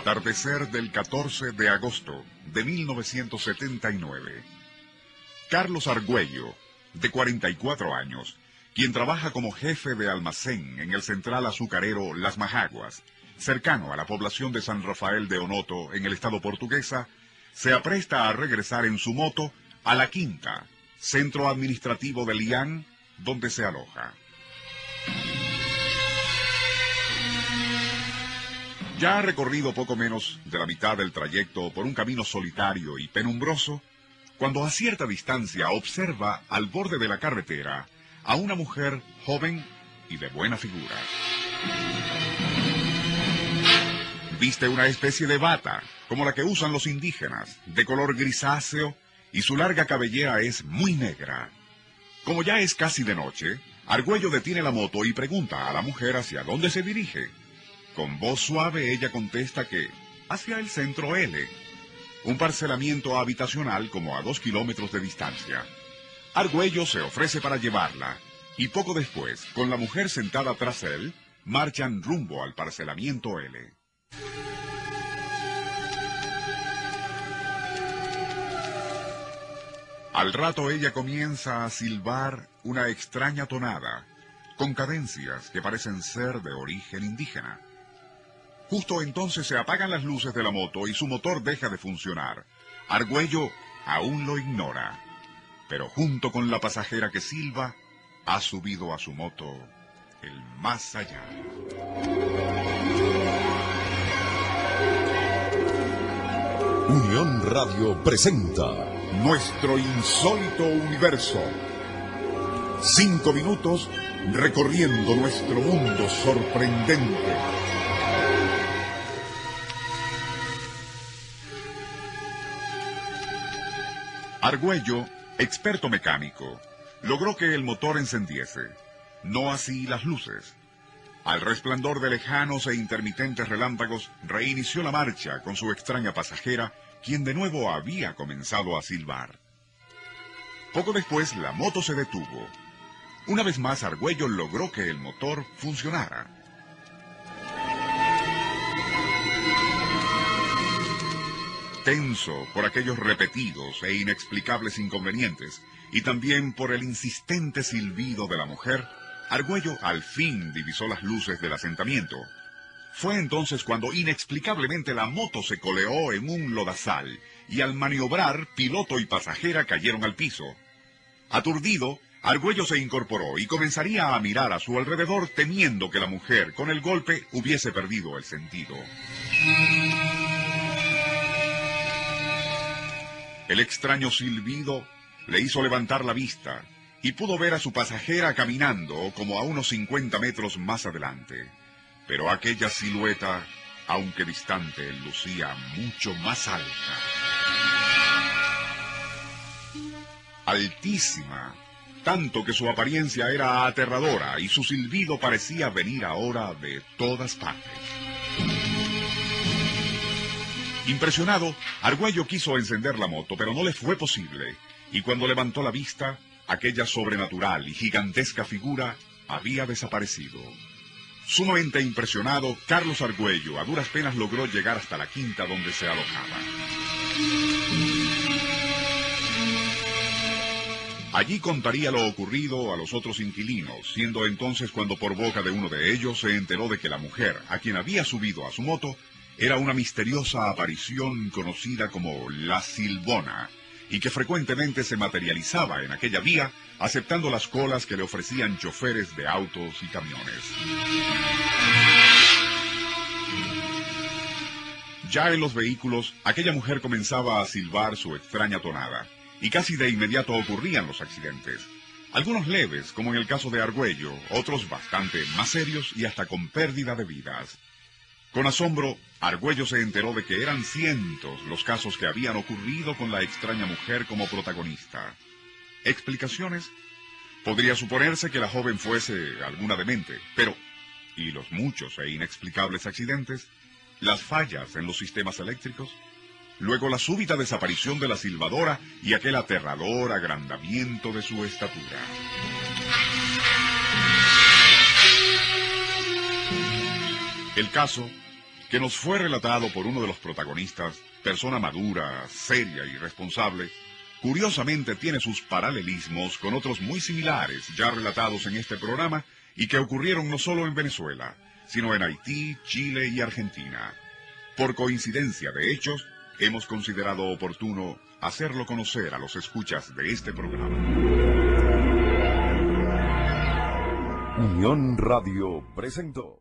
Atardecer del 14 de agosto de 1979. Carlos Argüello, de 44 años, quien trabaja como jefe de almacén en el central azucarero Las Majaguas, cercano a la población de San Rafael de Onoto, en el estado portuguesa, se apresta a regresar en su moto a La Quinta, centro administrativo de Lián, donde se aloja. Ya ha recorrido poco menos de la mitad del trayecto por un camino solitario y penumbroso, cuando a cierta distancia observa al borde de la carretera a una mujer joven y de buena figura. Viste una especie de bata, como la que usan los indígenas, de color grisáceo, y su larga cabellera es muy negra. Como ya es casi de noche, Argüello detiene la moto y pregunta a la mujer hacia dónde se dirige. Con voz suave ella contesta que hacia el centro L, un parcelamiento habitacional como a dos kilómetros de distancia. Argüello se ofrece para llevarla, y poco después, con la mujer sentada tras él, marchan rumbo al parcelamiento L. Al rato ella comienza a silbar una extraña tonada, con cadencias que parecen ser de origen indígena. Justo entonces se apagan las luces de la moto y su motor deja de funcionar. Argüello aún lo ignora, pero junto con la pasajera que silba, ha subido a su moto el más allá. Unión Radio presenta Nuestro insólito universo. Cinco minutos recorriendo nuestro mundo sorprendente. Argüello, experto mecánico, logró que el motor encendiese, no así las luces. Al resplandor de lejanos e intermitentes relámpagos, reinició la marcha con su extraña pasajera, quien de nuevo había comenzado a silbar. Poco después, la moto se detuvo. Una vez más, Argüello logró que el motor funcionara. Tenso por aquellos repetidos e inexplicables inconvenientes, y también por el insistente silbido de la mujer, Argüello al fin divisó las luces del asentamiento. Fue entonces cuando inexplicablemente la moto se coleó en un lodazal y al maniobrar piloto y pasajera cayeron al piso. Aturdido, Argüello se incorporó y comenzaría a mirar a su alrededor temiendo que la mujer con el golpe hubiese perdido el sentido. El extraño silbido le hizo levantar la vista y pudo ver a su pasajera caminando como a unos 50 metros más adelante. Pero aquella silueta, aunque distante, lucía mucho más alta. Altísima, tanto que su apariencia era aterradora y su silbido parecía venir ahora de todas partes. Impresionado, Argüello quiso encender la moto, pero no le fue posible, y cuando levantó la vista, aquella sobrenatural y gigantesca figura había desaparecido. Sumamente impresionado, Carlos Argüello a duras penas logró llegar hasta la quinta donde se alojaba. Allí contaría lo ocurrido a los otros inquilinos, siendo entonces cuando por boca de uno de ellos se enteró de que la mujer, a quien había subido a su moto, era una misteriosa aparición conocida como la Silbona, y que frecuentemente se materializaba en aquella vía, aceptando las colas que le ofrecían choferes de autos y camiones. Ya en los vehículos, aquella mujer comenzaba a silbar su extraña tonada, y casi de inmediato ocurrían los accidentes. Algunos leves, como en el caso de Argüello, otros bastante más serios y hasta con pérdida de vidas. Con asombro, Argüello se enteró de que eran cientos los casos que habían ocurrido con la extraña mujer como protagonista. ¿Explicaciones? Podría suponerse que la joven fuese alguna demente, pero ¿y los muchos e inexplicables accidentes? ¿Las fallas en los sistemas eléctricos? Luego la súbita desaparición de la silbadora y aquel aterrador agrandamiento de su estatura. El caso que nos fue relatado por uno de los protagonistas, persona madura, seria y responsable, curiosamente tiene sus paralelismos con otros muy similares ya relatados en este programa y que ocurrieron no solo en Venezuela, sino en Haití, Chile y Argentina. Por coincidencia de hechos, hemos considerado oportuno hacerlo conocer a los escuchas de este programa. Unión Radio presentó.